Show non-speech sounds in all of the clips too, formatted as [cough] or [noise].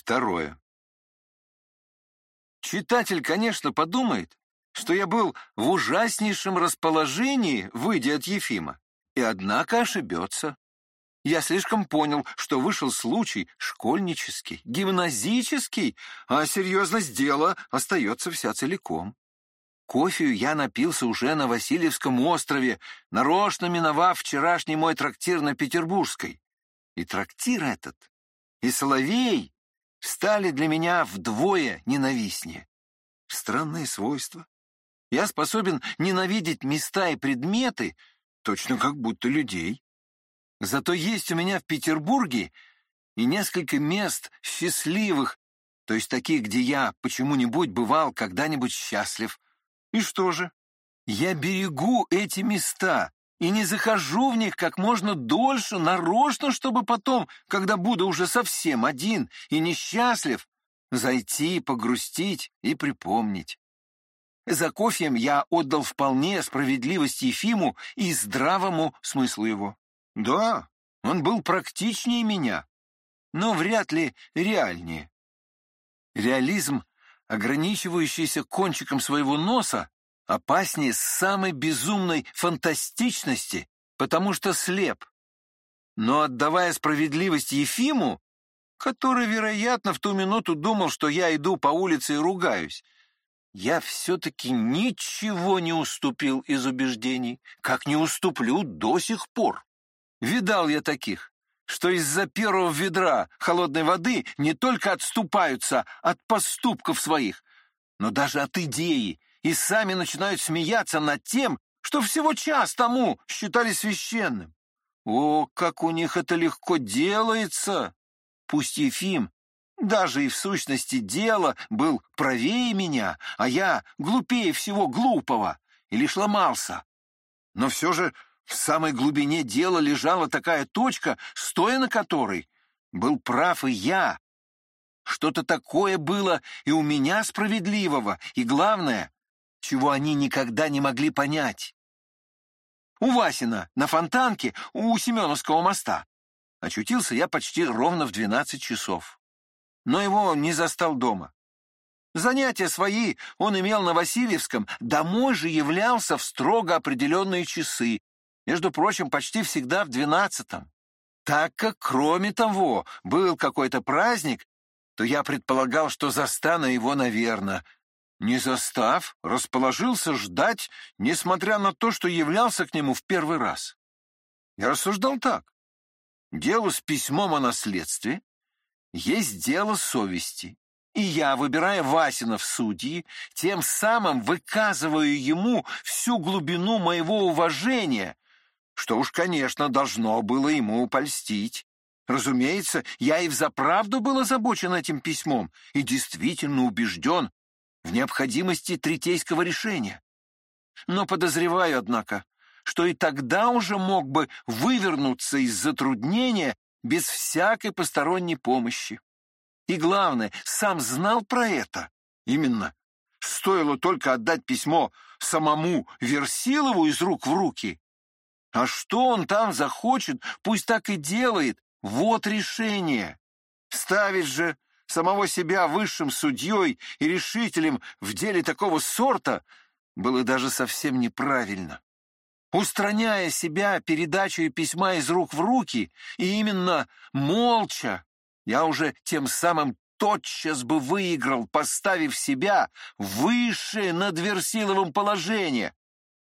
Второе. Читатель, конечно, подумает, что я был в ужаснейшем расположении, выйдя от Ефима, и однако ошибется. Я слишком понял, что вышел случай школьнический, гимназический, а серьезность дела остается вся целиком. Кофею я напился уже на Васильевском острове, нарочно миновав вчерашний мой трактир на Петербургской. И трактир этот, и Соловей стали для меня вдвое ненавистнее. Странное свойство. Я способен ненавидеть места и предметы, точно как будто людей. Зато есть у меня в Петербурге и несколько мест счастливых, то есть таких, где я почему-нибудь бывал когда-нибудь счастлив. И что же? Я берегу эти места и не захожу в них как можно дольше, нарочно, чтобы потом, когда буду уже совсем один и несчастлив, зайти, погрустить и припомнить. За кофеем я отдал вполне справедливость Ефиму и здравому смыслу его. Да, он был практичнее меня, но вряд ли реальнее. Реализм ограничивающийся кончиком своего носа, опаснее самой безумной фантастичности, потому что слеп. Но отдавая справедливость Ефиму, который, вероятно, в ту минуту думал, что я иду по улице и ругаюсь, я все-таки ничего не уступил из убеждений, как не уступлю до сих пор. Видал я таких что из-за первого ведра холодной воды не только отступаются от поступков своих, но даже от идеи, и сами начинают смеяться над тем, что всего час тому считали священным. О, как у них это легко делается! Пусть Ефим даже и в сущности дела был правее меня, а я глупее всего глупого и лишь ломался. Но все же в самой глубине дела лежала такая точка, стоя на которой был прав и я. Что-то такое было и у меня справедливого, и главное, чего они никогда не могли понять. У Васина на фонтанке у Семеновского моста очутился я почти ровно в двенадцать часов. Но его не застал дома. Занятия свои он имел на Васильевском, домой же являлся в строго определенные часы, между прочим, почти всегда в двенадцатом. Так как, кроме того, был какой-то праздник, то я предполагал, что застану его, наверное. Не застав, расположился ждать, несмотря на то, что являлся к нему в первый раз. Я рассуждал так. Дело с письмом о наследстве есть дело совести. И я, выбирая Васина в судьи, тем самым выказываю ему всю глубину моего уважения что уж, конечно, должно было ему польстить. Разумеется, я и взаправду был озабочен этим письмом и действительно убежден в необходимости третейского решения. Но подозреваю, однако, что и тогда уже мог бы вывернуться из затруднения без всякой посторонней помощи. И главное, сам знал про это. Именно. Стоило только отдать письмо самому Версилову из рук в руки, а что он там захочет, пусть так и делает. Вот решение. Ставить же самого себя высшим судьей и решителем в деле такого сорта было даже совсем неправильно. Устраняя себя передачей письма из рук в руки, и именно молча, я уже тем самым тотчас бы выиграл, поставив себя выше над Версиловым положение,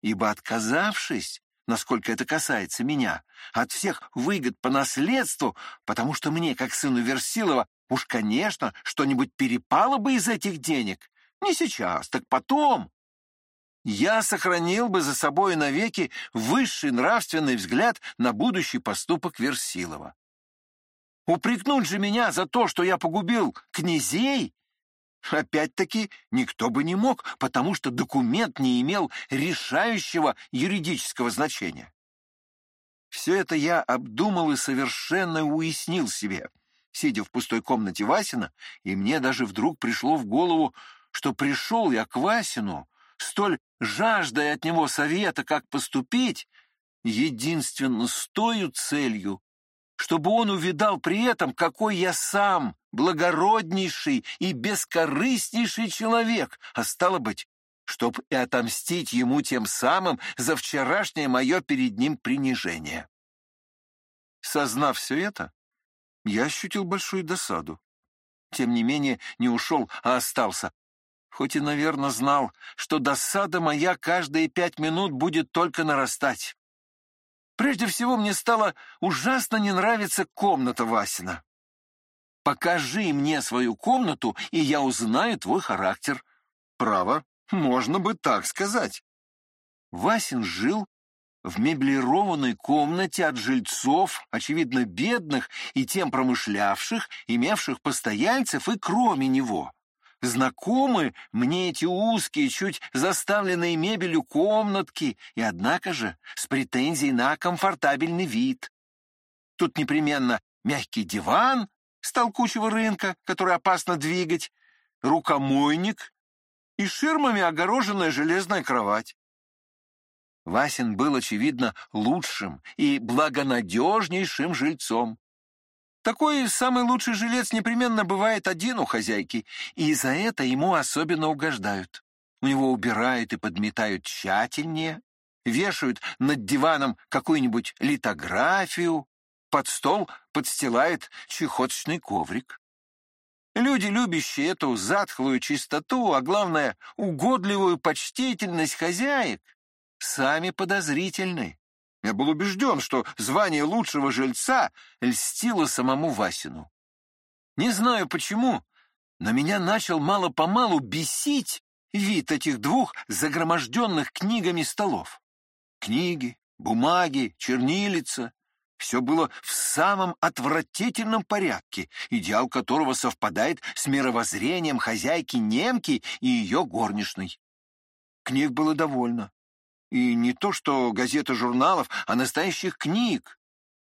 ибо, отказавшись, насколько это касается меня, от всех выгод по наследству, потому что мне, как сыну Версилова, уж, конечно, что-нибудь перепало бы из этих денег. Не сейчас, так потом. Я сохранил бы за собой навеки высший нравственный взгляд на будущий поступок Версилова. Упрекнуть же меня за то, что я погубил князей, Опять-таки никто бы не мог, потому что документ не имел решающего юридического значения. Все это я обдумал и совершенно уяснил себе, сидя в пустой комнате Васина, и мне даже вдруг пришло в голову, что пришел я к Васину, столь жаждая от него совета, как поступить, единственно с той целью, чтобы он увидал при этом, какой я сам благороднейший и бескорыстнейший человек, а стало быть, чтоб и отомстить ему тем самым за вчерашнее мое перед ним принижение. Сознав все это, я ощутил большую досаду. Тем не менее, не ушел, а остался, хоть и, наверное, знал, что досада моя каждые пять минут будет только нарастать. Прежде всего, мне стало ужасно не нравиться комната Васина. Покажи мне свою комнату, и я узнаю твой характер. Право, можно бы так сказать. Васин жил в меблированной комнате от жильцов, очевидно, бедных и тем промышлявших, имевших постояльцев и кроме него. Знакомы мне эти узкие, чуть заставленные мебелью комнатки, и однако же с претензией на комфортабельный вид. Тут непременно мягкий диван с толкучего рынка, который опасно двигать, рукомойник и ширмами огороженная железная кровать. Васин был, очевидно, лучшим и благонадежнейшим жильцом. Такой самый лучший жилец непременно бывает один у хозяйки, и за это ему особенно угождают. У него убирают и подметают тщательнее, вешают над диваном какую-нибудь литографию, под стол подстилает чехоточный коврик. Люди, любящие эту затхлую чистоту, а главное, угодливую почтительность хозяек, сами подозрительны. Я был убежден, что звание лучшего жильца льстило самому Васину. Не знаю почему, но меня начал мало-помалу бесить вид этих двух загроможденных книгами столов. Книги, бумаги, чернилица — все было в самом отвратительном порядке, идеал которого совпадает с мировоззрением хозяйки немки и ее горничной. Книг было довольно. И не то что газет и журналов, а настоящих книг.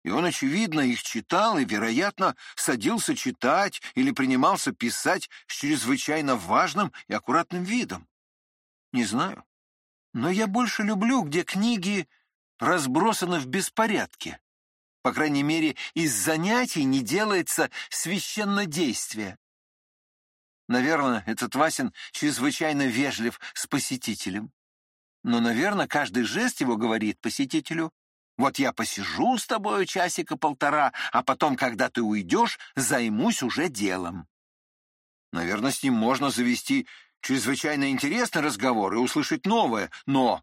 И он, очевидно, их читал и, вероятно, садился читать или принимался писать с чрезвычайно важным и аккуратным видом. Не знаю. Но я больше люблю, где книги разбросаны в беспорядке. По крайней мере, из занятий не делается священнодействие. Наверное, этот Васин чрезвычайно вежлив с посетителем. Но, наверное, каждый жест его говорит посетителю. Вот я посижу с тобой часика-полтора, а потом, когда ты уйдешь, займусь уже делом. Наверное, с ним можно завести чрезвычайно интересный разговор и услышать новое, но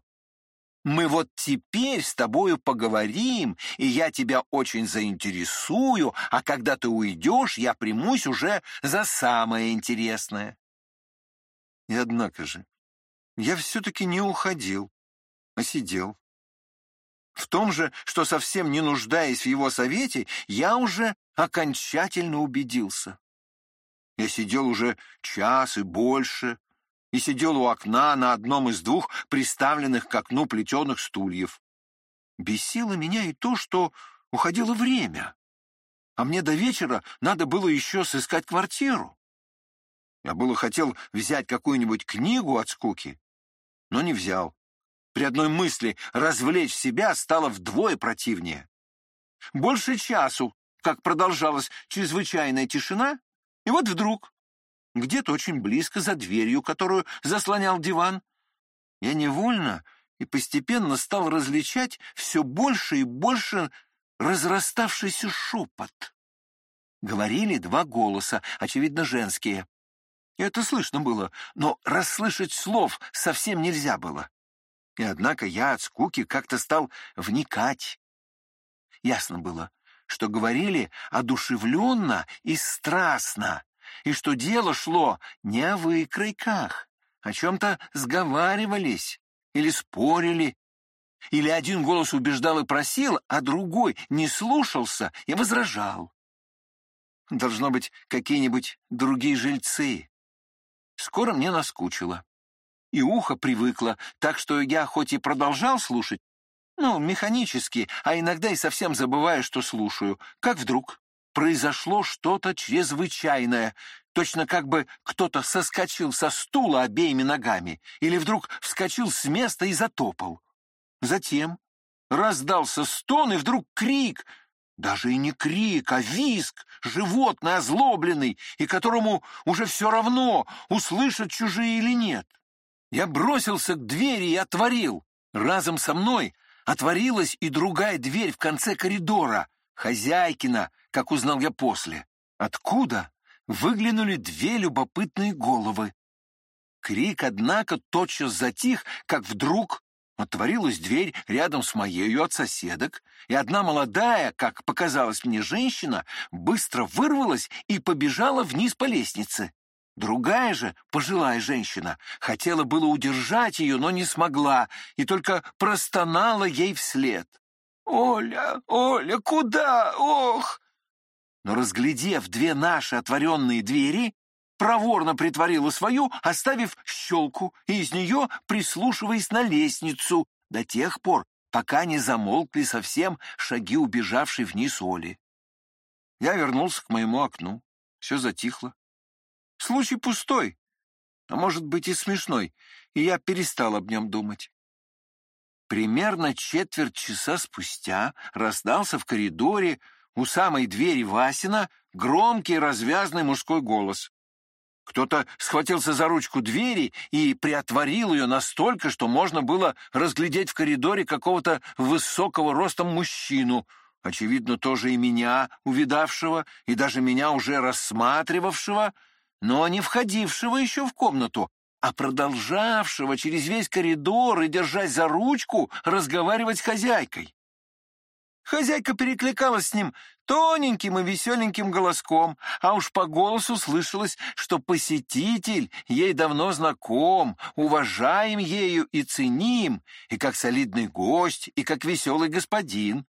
мы вот теперь с тобою поговорим, и я тебя очень заинтересую, а когда ты уйдешь, я примусь уже за самое интересное. И однако же, я все-таки не уходил, а сидел. В том же, что совсем не нуждаясь в его совете, я уже окончательно убедился. Я сидел уже час и больше, и сидел у окна на одном из двух приставленных к окну плетеных стульев. Бесило меня и то, что уходило время, а мне до вечера надо было еще сыскать квартиру. Я было хотел взять какую-нибудь книгу от скуки, но не взял. При одной мысли развлечь себя стало вдвое противнее. Больше часу, как продолжалась чрезвычайная тишина, и вот вдруг, где-то очень близко за дверью, которую заслонял диван, я невольно и постепенно стал различать все больше и больше разраставшийся шепот. Говорили два голоса, очевидно, женские. Это слышно было, но расслышать слов совсем нельзя было. И однако я от скуки как-то стал вникать. Ясно было, что говорили одушевленно и страстно, и что дело шло не о выкройках, о чем-то сговаривались или спорили, или один голос убеждал и просил, а другой не слушался и возражал. Должно быть, какие-нибудь другие жильцы, Скоро мне наскучило. И ухо привыкло, так что я хоть и продолжал слушать, ну, механически, а иногда и совсем забываю, что слушаю, как вдруг произошло что-то чрезвычайное, точно как бы кто-то соскочил со стула обеими ногами или вдруг вскочил с места и затопал. Затем раздался стон и вдруг крик, Даже и не крик, а визг, животный, озлобленный, и которому уже все равно, услышат чужие или нет. Я бросился к двери и отворил. Разом со мной отворилась и другая дверь в конце коридора, хозяйкина, как узнал я после. Откуда? Выглянули две любопытные головы. Крик, однако, тотчас затих, как вдруг отворилась дверь рядом с моею от соседок, и одна молодая, как показалось мне женщина, быстро вырвалась и побежала вниз по лестнице. Другая же, пожилая женщина, хотела было удержать ее, но не смогла, и только простонала ей вслед. «Оля, Оля, куда? Ох!» Но, разглядев две наши отворенные двери, проворно притворила свою, оставив щелку, и из нее прислушиваясь на лестницу до тех пор, пока не замолкли совсем шаги убежавшей вниз Оли. Я вернулся к моему окну. Все затихло. Случай пустой, а может быть и смешной, и я перестал об нем думать. Примерно четверть часа спустя раздался в коридоре у самой двери Васина громкий развязный мужской голос. Кто-то схватился за ручку двери и приотворил ее настолько, что можно было разглядеть в коридоре какого-то высокого ростом мужчину, очевидно, тоже и меня, увидавшего, и даже меня уже рассматривавшего, но не входившего еще в комнату, а продолжавшего через весь коридор и, держась за ручку, разговаривать с хозяйкой. Хозяйка перекликалась с ним тоненьким и веселеньким голоском, а уж по голосу слышалось, что посетитель ей давно знаком, уважаем ею и ценим, и как солидный гость, и как веселый господин.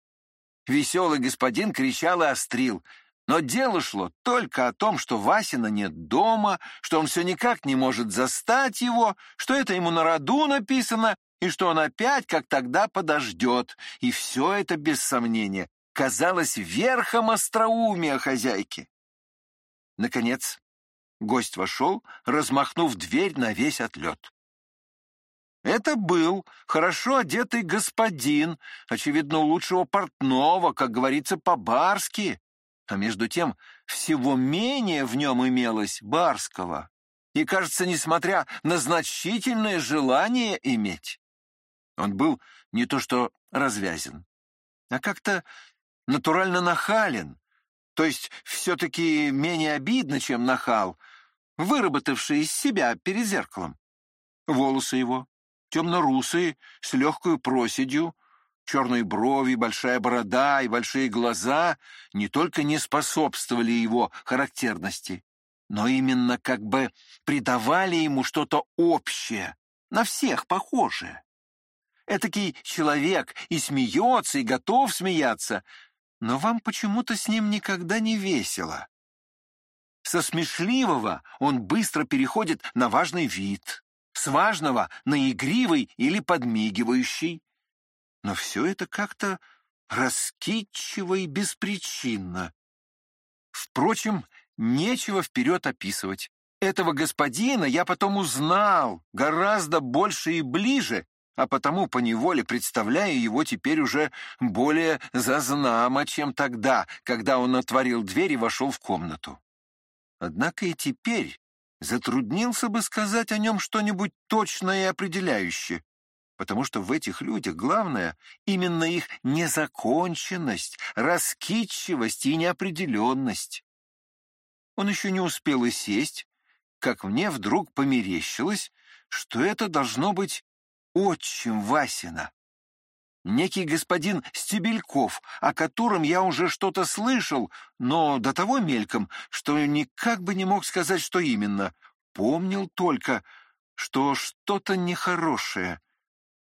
Веселый господин кричал и острил — но дело шло только о том, что Васина нет дома, что он все никак не может застать его, что это ему на роду написано, и что он опять, как тогда, подождет. И все это, без сомнения, казалось верхом остроумия хозяйки. Наконец, гость вошел, размахнув дверь на весь отлет. Это был хорошо одетый господин, очевидно, лучшего портного, как говорится, по-барски, а между тем всего менее в нем имелось барского. И, кажется, несмотря на значительное желание иметь, он был не то что развязен, а как-то натурально нахален, то есть все-таки менее обидно, чем нахал, выработавший из себя перед зеркалом. Волосы его, темно-русые, с легкой проседью, Черные брови, большая борода и большие глаза не только не способствовали его характерности, но именно как бы придавали ему что-то общее, на всех похожее. Этакий человек и смеется, и готов смеяться, но вам почему-то с ним никогда не весело. Со смешливого он быстро переходит на важный вид, с важного на игривый или подмигивающий, но все это как-то раскидчиво и беспричинно. Впрочем, нечего вперед описывать. Этого господина я потом узнал гораздо больше и ближе, а потому поневоле представляю его теперь уже более зазнамо, чем тогда, когда он отворил дверь и вошел в комнату. Однако и теперь затруднился бы сказать о нем что-нибудь точное и определяющее потому что в этих людях главное именно их незаконченность, раскидчивость и неопределенность. Он еще не успел и сесть, как мне вдруг померещилось, что это должно быть отчим Васина. Некий господин Стебельков, о котором я уже что-то слышал, но до того мельком, что никак бы не мог сказать, что именно. Помнил только, что что-то нехорошее —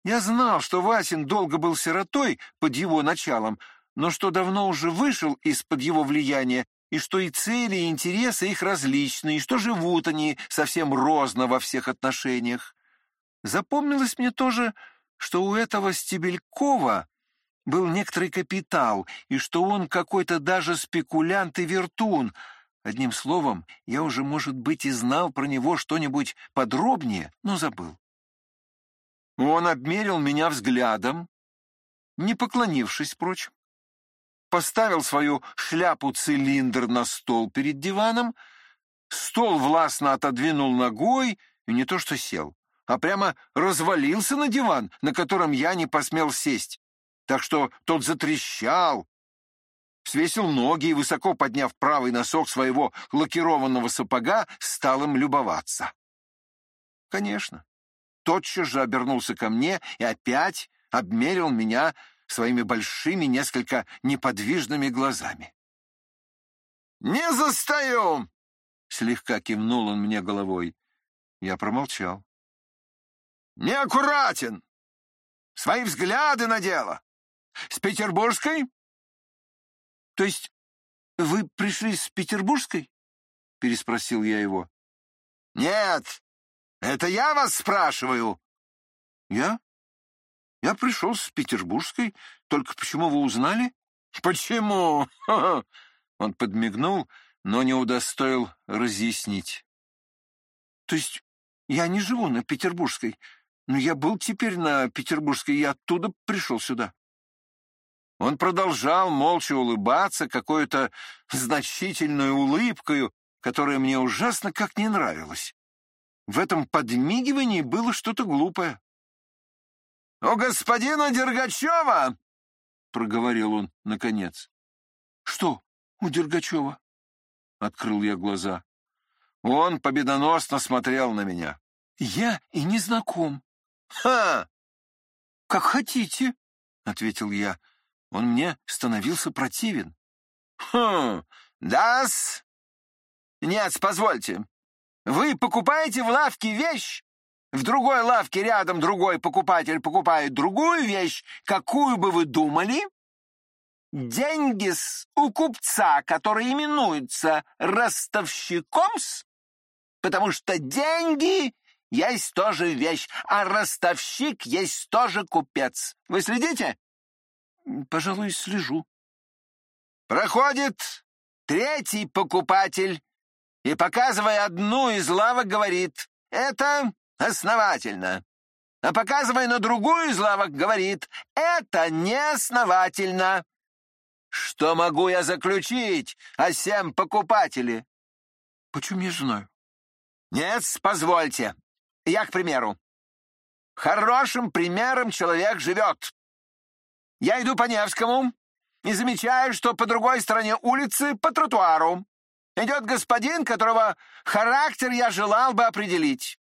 я знал, что Васин долго был сиротой под его началом, но что давно уже вышел из-под его влияния, и что и цели, и интересы их различны, и что живут они совсем розно во всех отношениях. Запомнилось мне тоже, что у этого Стебелькова был некоторый капитал, и что он какой-то даже спекулянт и вертун. Одним словом, я уже, может быть, и знал про него что-нибудь подробнее, но забыл. Он обмерил меня взглядом, не поклонившись, впрочем. поставил свою шляпу-цилиндр на стол перед диваном, стол властно отодвинул ногой и не то что сел, а прямо развалился на диван, на котором я не посмел сесть. Так что тот затрещал, свесил ноги и, высоко подняв правый носок своего лакированного сапога, стал им любоваться. Конечно, тотчас же обернулся ко мне и опять обмерил меня своими большими, несколько неподвижными глазами. «Не застаю!» — слегка кивнул он мне головой. Я промолчал. «Неаккуратен! Свои взгляды на дело! С петербургской?» «То есть вы пришли с петербургской?» — переспросил я его. «Нет, это я вас спрашиваю!» «Я? Я пришел с петербургской. Только почему вы узнали?» «Почему?» [laughs] Он подмигнул, но не удостоил разъяснить. «То есть я не живу на Петербургской, но я был теперь на Петербургской и оттуда пришел сюда». Он продолжал молча улыбаться какой-то значительной улыбкою, которая мне ужасно как не нравилась. В этом подмигивании было что-то глупое. «У господина Дергачева!» — проговорил он наконец. «Что у Дергачева?» — открыл я глаза. Он победоносно смотрел на меня. «Я и не знаком». «Ха!» «Как хотите», — ответил я. Он мне становился противен. «Хм, да-с? Нет, позвольте. Вы покупаете в лавке вещь, в другой лавке рядом другой покупатель покупает другую вещь, какую бы вы думали? Деньги с у купца, который именуется ростовщиком-с, потому что деньги есть тоже вещь, а ростовщик есть тоже купец. Вы следите? Пожалуй, слежу. Проходит третий покупатель и, показывая одну из лавок, говорит, это основательно. А показывая на другую из лавок, говорит, это неосновательно. Что могу я заключить о всем покупателе? Почему я знаю? Нет, позвольте. Я, к примеру. Хорошим примером человек живет. Я иду по Невскому и замечаю, что по другой стороне улицы, по тротуару, идет господин, которого характер я желал бы определить.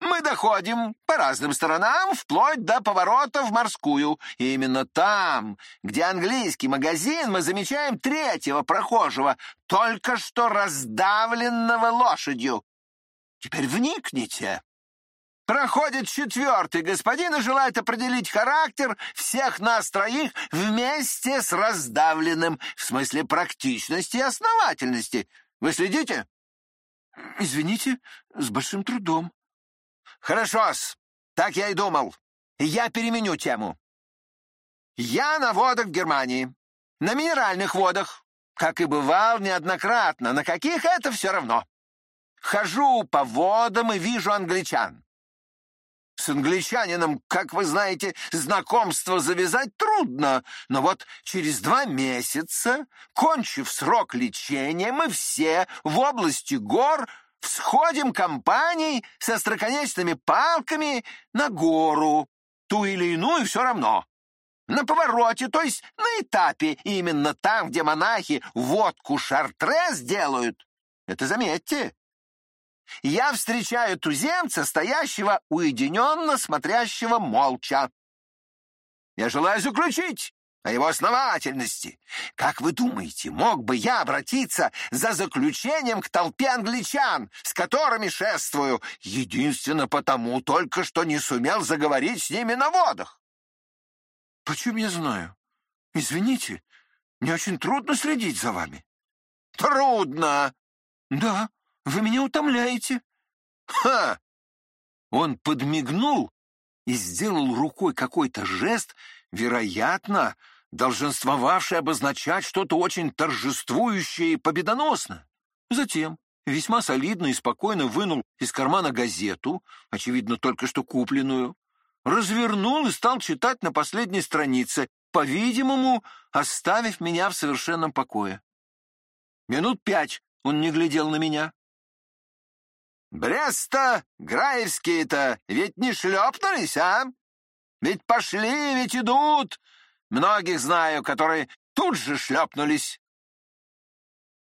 Мы доходим по разным сторонам, вплоть до поворота в морскую. И именно там, где английский магазин, мы замечаем третьего прохожего, только что раздавленного лошадью. Теперь вникните. Проходит четвертый господин и желает определить характер всех нас троих вместе с раздавленным, в смысле практичности и основательности. Вы следите? Извините, с большим трудом. Хорошо-с, так я и думал. Я переменю тему. Я на водах в Германии. На минеральных водах. Как и бывал неоднократно. На каких это все равно. Хожу по водам и вижу англичан. С англичанином, как вы знаете, знакомство завязать трудно, но вот через два месяца, кончив срок лечения, мы все в области гор всходим компанией со строконечными палками на гору, ту или иную все равно. На повороте, то есть на этапе, именно там, где монахи водку шартрез делают. Это заметьте. Я встречаю туземца, стоящего уединенно, смотрящего молча. Я желаю заключить о его основательности. Как вы думаете, мог бы я обратиться за заключением к толпе англичан, с которыми шествую, единственно потому только, что не сумел заговорить с ними на водах? Почему я знаю? Извините, мне очень трудно следить за вами. Трудно? Да, вы меня утомляете. Ха! Он подмигнул и сделал рукой какой-то жест, вероятно, долженствовавший обозначать что-то очень торжествующее и победоносное. Затем весьма солидно и спокойно вынул из кармана газету, очевидно, только что купленную, развернул и стал читать на последней странице по-видимому, оставив меня в совершенном покое. Минут пять он не глядел на меня. «Бреста, Граевские-то ведь не шлепнулись, а? Ведь пошли, ведь идут. Многих знаю, которые тут же шлепнулись».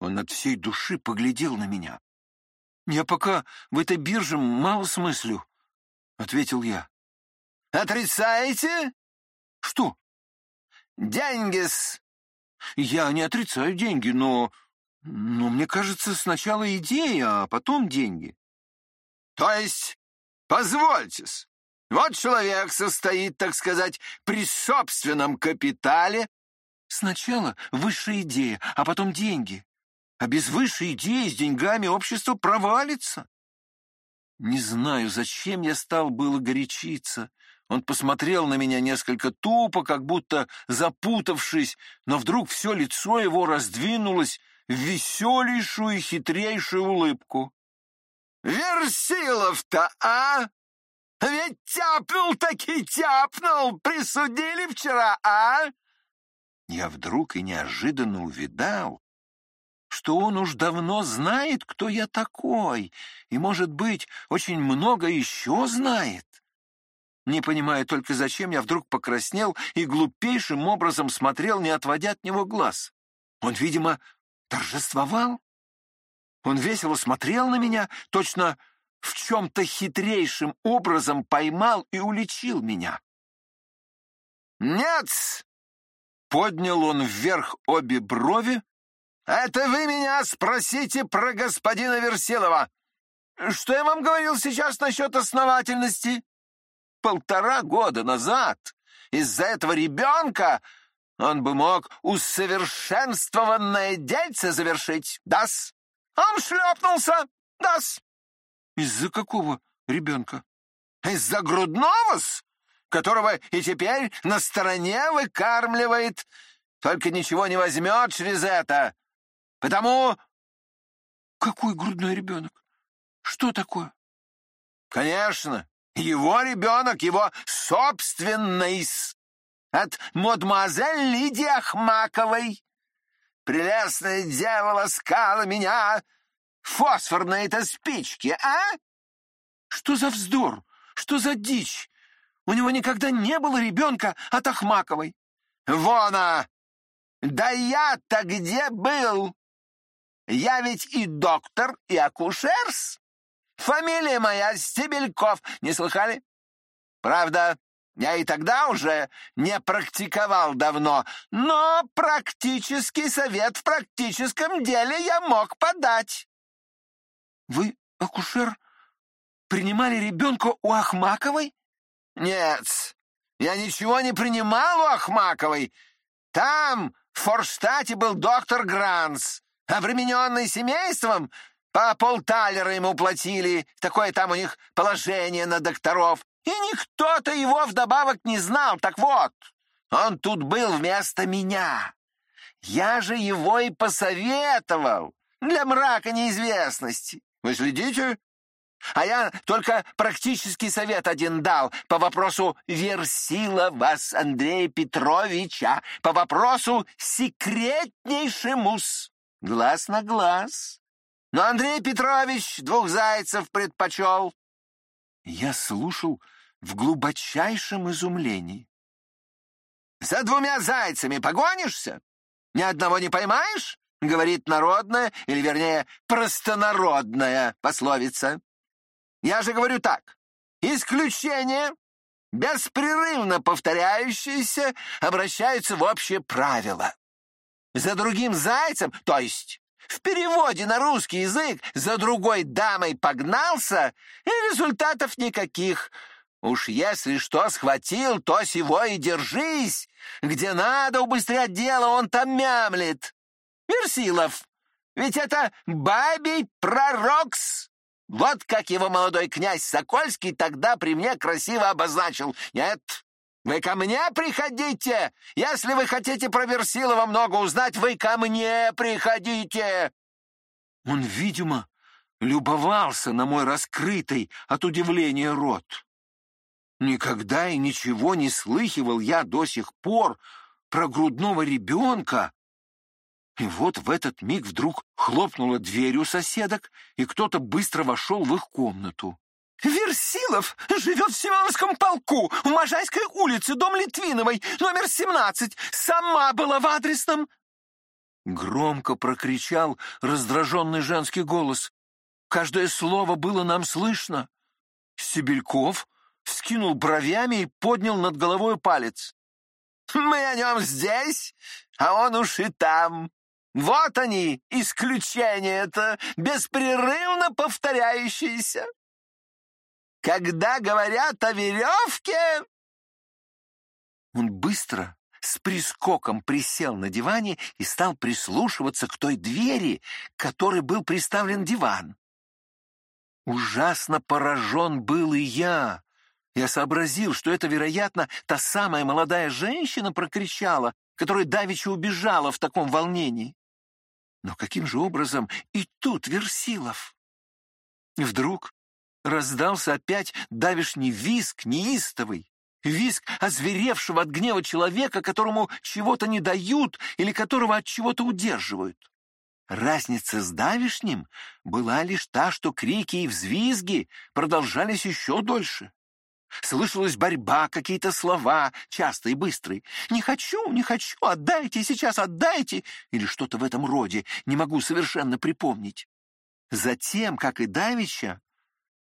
Он от всей души поглядел на меня. «Я пока в этой бирже мало смыслю», — ответил я. «Отрицаете?» «Что?» «Деньги-с». «Я не отрицаю деньги, но... Но мне кажется, сначала идея, а потом деньги». «То есть, позвольте-с, вот человек состоит, так сказать, при собственном капитале». «Сначала высшая идея, а потом деньги. А без высшей идеи с деньгами общество провалится». Не знаю, зачем я стал было горячиться. Он посмотрел на меня несколько тупо, как будто запутавшись, но вдруг все лицо его раздвинулось в веселейшую и хитрейшую улыбку. «Версилов-то, а? Ведь тяпнул таки тяпнул! Присудили вчера, а?» Я вдруг и неожиданно увидал, что он уж давно знает, кто я такой, и, может быть, очень много еще знает. Не понимая только, зачем я вдруг покраснел и глупейшим образом смотрел, не отводя от него глаз. Он, видимо, торжествовал. Он весело смотрел на меня, точно в чем-то хитрейшим образом поймал и уличил меня. «Нет!» — поднял он вверх обе брови. «Это вы меня спросите про господина Версилова. Что я вам говорил сейчас насчет основательности?» полтора года назад из-за этого ребенка он бы мог усовершенствованное дельце завершить, дас. Он шлепнулся, дас. Из-за какого ребенка? Из-за грудного которого и теперь на стороне выкармливает. Только ничего не возьмет через это. Потому... Какой грудной ребенок? Что такое? Конечно, его ребенок, его собственный, от мадемуазель Лидии Ахмаковой. Прелестная дева ласкала меня. Фосфорные-то спички, а? Что за вздор? Что за дичь? У него никогда не было ребенка от Ахмаковой. Вона! Да я-то где был? Я ведь и доктор, и акушерс. Фамилия моя Стебельков. Не слыхали? Правда, я и тогда уже не практиковал давно, но практический совет в практическом деле я мог подать. Вы, акушер, принимали ребенка у Ахмаковой? Нет, я ничего не принимал у Ахмаковой. Там, в Форштате, был доктор Гранс, обремененный семейством, по полталера ему платили, такое там у них положение на докторов. И никто-то его вдобавок не знал. Так вот, он тут был вместо меня. Я же его и посоветовал для мрака неизвестности. Вы следите? А я только практический совет один дал по вопросу Версила вас Андрея Петровича, по вопросу секретнейшемус. Глаз на глаз. Но Андрей Петрович двух зайцев предпочел. Я слушал в глубочайшем изумлении. «За двумя зайцами погонишься? Ни одного не поймаешь?» — говорит народная, или, вернее, простонародная пословица. «Я же говорю так. Исключение, беспрерывно повторяющиеся, обращаются в общее правило. За другим зайцем, то есть в переводе на русский язык за другой дамой погнался, и результатов никаких. Уж если что схватил, то сего и держись. Где надо убыстрять дело, он там мямлет. Версилов, ведь это бабий пророкс. Вот как его молодой князь Сокольский тогда при мне красиво обозначил. Нет, вы ко мне приходите! Если вы хотите про Версилова много узнать, вы ко мне приходите!» Он, видимо, любовался на мой раскрытый от удивления рот. Никогда и ничего не слыхивал я до сих пор про грудного ребенка. И вот в этот миг вдруг хлопнула дверь у соседок, и кто-то быстро вошел в их комнату. «Версилов живет в Семеновском полку, в Можайской улице, дом Литвиновой, номер 17. Сама была в адресном». Громко прокричал раздраженный женский голос. Каждое слово было нам слышно. Стебельков вскинул бровями и поднял над головой палец. «Мы о нем здесь, а он уж и там. Вот они, исключения-то, беспрерывно повторяющиеся. Когда говорят о веревке...» Он быстро, с прискоком присел на диване и стал прислушиваться к той двери, к которой был приставлен диван. Ужасно поражен был и я. Я сообразил, что это, вероятно, та самая молодая женщина прокричала, которая давеча убежала в таком волнении. Но каким же образом и тут Версилов? Вдруг раздался опять давишний виск неистовый, виск озверевшего от гнева человека, которому чего-то не дают или которого от чего-то удерживают. Разница с давишним была лишь та, что крики и взвизги продолжались еще дольше. Слышалась борьба, какие-то слова, частые и быстрые. «Не хочу, не хочу, отдайте, сейчас отдайте!» Или что-то в этом роде, не могу совершенно припомнить. Затем, как и давеча,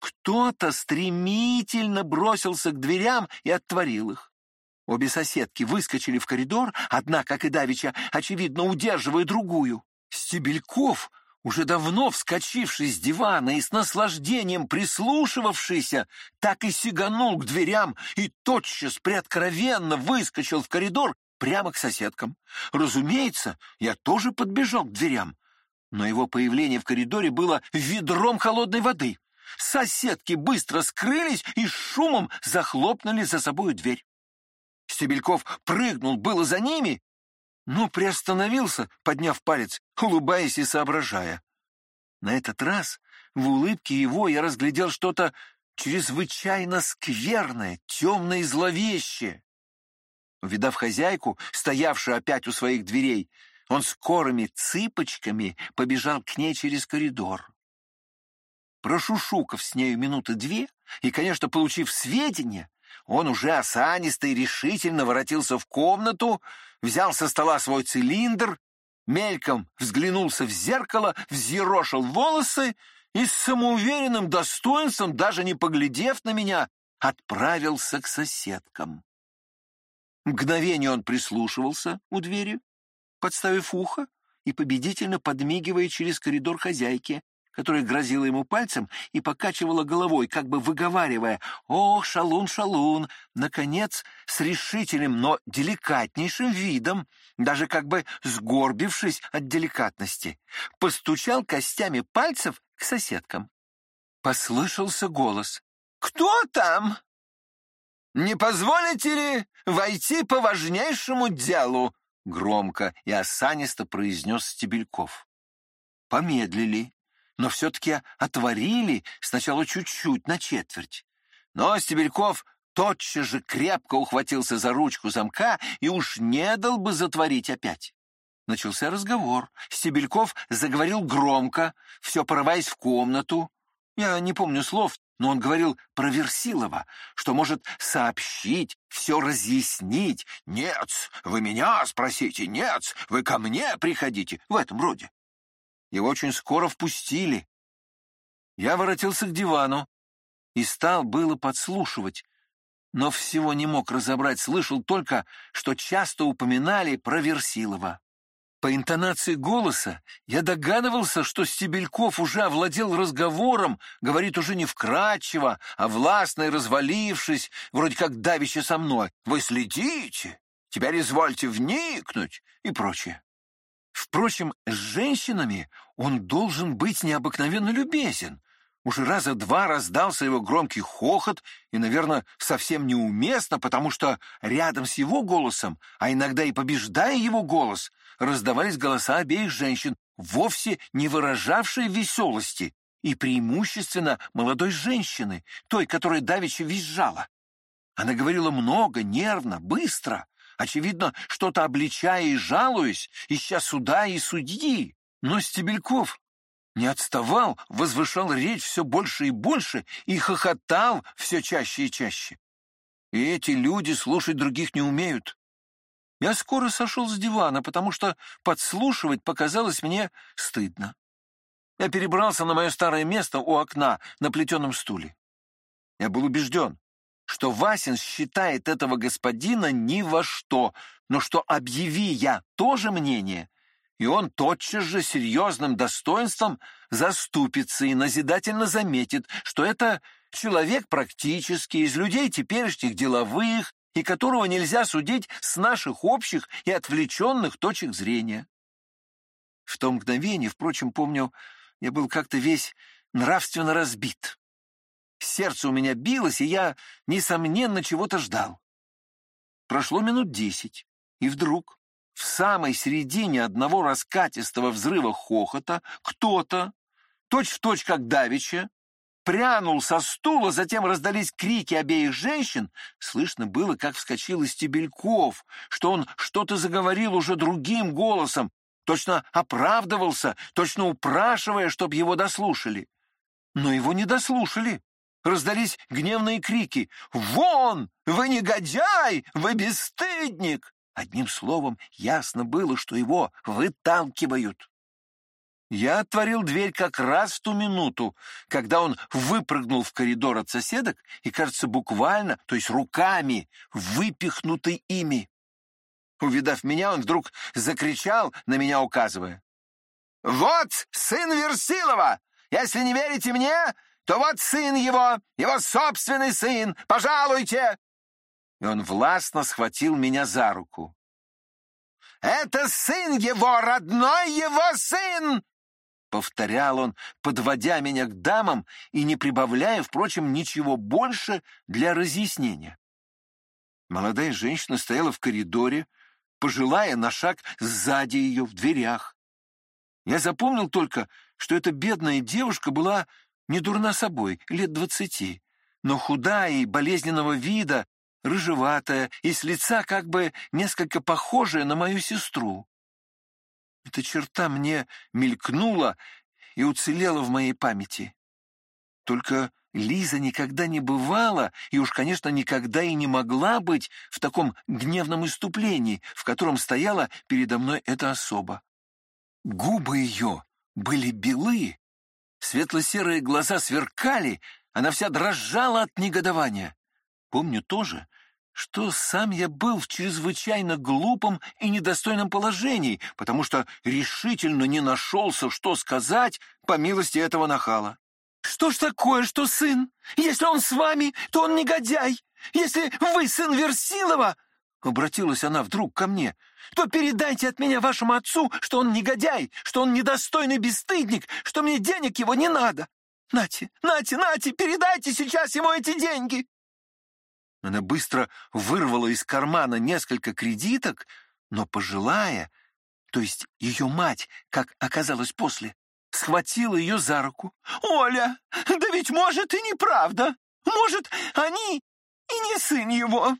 кто-то стремительно бросился к дверям и отворил их. Обе соседки выскочили в коридор, одна, как и давеча, очевидно, удерживая другую. Стебельков, уже давно вскочивший с дивана и с наслаждением прислушивавшийся, так и сиганул к дверям и тотчас приоткровенно выскочил в коридор прямо к соседкам. Разумеется, я тоже подбежал к дверям, но его появление в коридоре было ведром холодной воды. Соседки быстро скрылись и шумом захлопнули за собою дверь. Стебельков прыгнул было за ними, но приостановился, подняв палец, улыбаясь и соображая. На этот раз в улыбке его я разглядел что-то чрезвычайно скверное, темное и зловещее. Увидав хозяйку, стоявшую опять у своих дверей, он скорыми цыпочками побежал к ней через коридор. Прошушукав с нею минуты две и, конечно, получив сведения, он уже осанисто и решительно воротился в комнату, взял со стола свой цилиндр, мельком взглянулся в зеркало, взъерошил волосы и с самоуверенным достоинством, даже не поглядев на меня, отправился к соседкам. Мгновение он прислушивался у двери, подставив ухо и победительно подмигивая через коридор хозяйки, которая грозила ему пальцем и покачивала головой, как бы выговаривая «Ох, шалун, шалун!» Наконец, с решительным, но деликатнейшим видом, даже как бы сгорбившись от деликатности, постучал костями пальцев к соседкам. Послышался голос. «Кто там?» «Не позволите ли войти по важнейшему делу?» Громко и осанисто произнес Стебельков. Помедлили но все-таки отворили сначала чуть-чуть, на четверть. Но Стебельков тотчас же крепко ухватился за ручку замка и уж не дал бы затворить опять. Начался разговор. Стебельков заговорил громко, все порываясь в комнату. Я не помню слов, но он говорил про Версилова, что может сообщить, все разъяснить. «Нет, вы меня спросите, нет, вы ко мне приходите», в этом роде. Его очень скоро впустили. Я воротился к дивану и стал было подслушивать, но всего не мог разобрать, слышал только, что часто упоминали про Версилова. По интонации голоса я догадывался, что Стебельков уже овладел разговором, говорит уже не вкрадчиво, а властно и развалившись, вроде как давище со мной. «Вы следите? Теперь извольте вникнуть» и прочее. Впрочем, с женщинами он должен быть необыкновенно любезен. Уже раза два раздался его громкий хохот, и, наверное, совсем неуместно, потому что рядом с его голосом, а иногда и побеждая его голос, раздавались голоса обеих женщин, вовсе не выражавшие веселости, и преимущественно молодой женщины, той, которая давеча визжала. Она говорила много, нервно, быстро, очевидно, что-то обличая и жалуясь, ища суда и судьи. Но Стебельков не отставал, возвышал речь все больше и больше и хохотал все чаще и чаще. И эти люди слушать других не умеют. Я скоро сошел с дивана, потому что подслушивать показалось мне стыдно. Я перебрался на мое старое место у окна на плетеном стуле. Я был убежден, что Васин считает этого господина ни во что, но что объяви я тоже мнение, и он тотчас же серьезным достоинством заступится и назидательно заметит, что это человек практический, из людей теперешних деловых, и которого нельзя судить с наших общих и отвлеченных точек зрения. В то мгновение, впрочем, помню, я был как-то весь нравственно разбит. Сердце у меня билось, и я, несомненно, чего-то ждал. Прошло минут десять, и вдруг в самой середине одного раскатистого взрыва хохота кто-то, точь-в-точь как давеча, прянул со стула, затем раздались крики обеих женщин. Слышно было, как вскочил из Стебельков, что он что-то заговорил уже другим голосом, точно оправдывался, точно упрашивая, чтобы его дослушали. Но его не дослушали. Раздались гневные крики «Вон! Вы негодяй! Вы бесстыдник!» Одним словом, ясно было, что его выталкивают. Я отворил дверь как раз в ту минуту, когда он выпрыгнул в коридор от соседок и, кажется, буквально, то есть руками, выпихнутый ими. Увидав меня, он вдруг закричал, на меня указывая. «Вот сын Версилова! Если не верите мне, то вот сын его, его собственный сын! Пожалуйте!» И он властно схватил меня за руку. «Это сын его, родной его сын!» Повторял он, подводя меня к дамам и не прибавляя, впрочем, ничего больше для разъяснения. Молодая женщина стояла в коридоре, пожилая на шаг сзади ее в дверях. Я запомнил только, что эта бедная девушка была не дурна собой, лет двадцати, но худая и болезненного вида, рыжеватая и с лица как бы несколько похожая на мою сестру. Эта черта мне мелькнула и уцелела в моей памяти. Только Лиза никогда не бывала, и уж, конечно, никогда и не могла быть в таком гневном иступлении, в котором стояла передо мной эта особа. Губы ее были белы, светло-серые глаза сверкали, она вся дрожала от негодования. Помню тоже, что сам я был в чрезвычайно глупом и недостойном положении, потому что решительно не нашелся, что сказать по милости этого нахала. «Что ж такое, что сын? Если он с вами, то он негодяй. Если вы сын Версилова, — обратилась она вдруг ко мне, — то передайте от меня вашему отцу, что он негодяй, что он недостойный бесстыдник, что мне денег его не надо. Нате, нате, нате, передайте сейчас ему эти деньги!» Она быстро вырвала из кармана несколько кредиток, но пожилая, то есть ее мать, как оказалось после, схватила ее за руку. «Оля, да ведь может и неправда. Может, они и не сын его».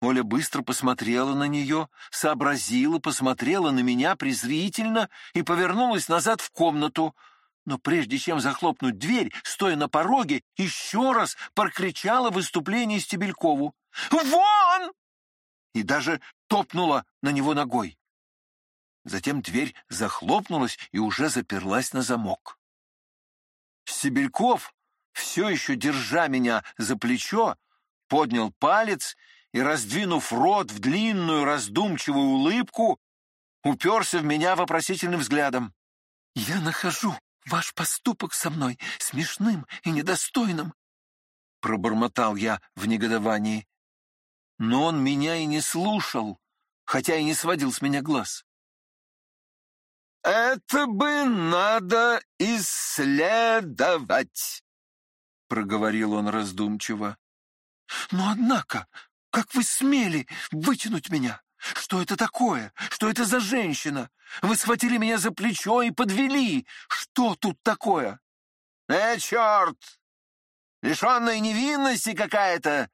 Оля быстро посмотрела на нее, сообразила, посмотрела на меня презрительно и повернулась назад в комнату, но прежде чем захлопнуть дверь, стоя на пороге, еще раз прокричала выступление Стебелькову. «Вон!» и даже топнула на него ногой. Затем дверь захлопнулась и уже заперлась на замок. Стебельков, все еще держа меня за плечо, поднял палец и, раздвинув рот в длинную раздумчивую улыбку, уперся в меня вопросительным взглядом. «Я нахожу Ваш поступок со мной смешным и недостойным, — пробормотал я в негодовании. Но он меня и не слушал, хотя и не сводил с меня глаз. «Это бы надо исследовать», — проговорил он раздумчиво. «Но однако, как вы смели вытянуть меня? Что это такое? Что это за женщина? Вы схватили меня за плечо и подвели. Что тут такое? Э, черт! Лишенная невинности какая-то.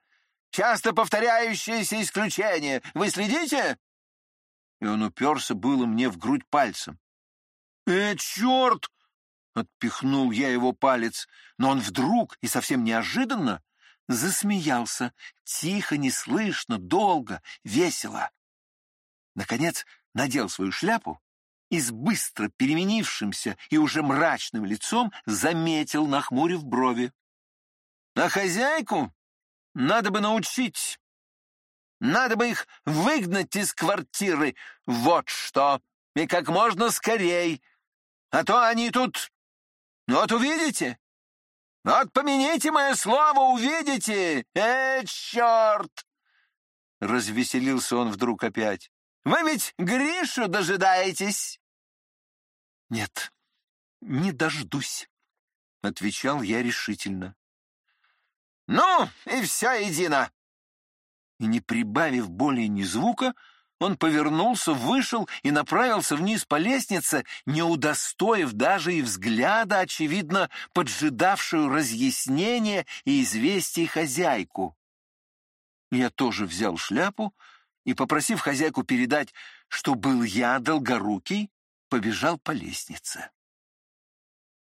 часто повторяющееся исключение. Вы следите?» И он уперся было мне в грудь пальцем. «Э, черт!» — отпихнул я его палец, но он вдруг и совсем неожиданно засмеялся, тихо, неслышно, долго, весело. Наконец надел свою шляпу и с быстро переменившимся и уже мрачным лицом заметил, нахмурив брови. «А хозяйку надо бы научить. Надо бы их выгнать из квартиры. Вот что. И как можно скорей. А то они тут... Вот увидите. Вот мое слово, увидите. Э, черт!» Развеселился он вдруг опять. Вы ведь Гришу дожидаетесь?» «Нет, не дождусь», — отвечал я решительно. «Ну, и все едино!» И не прибавив более ни звука, он повернулся, вышел и направился вниз по лестнице, не удостоив даже и взгляда, очевидно, поджидавшую разъяснение и известий хозяйку. Я тоже взял шляпу, и, попросив хозяйку передать, что был я долгорукий, побежал по лестнице.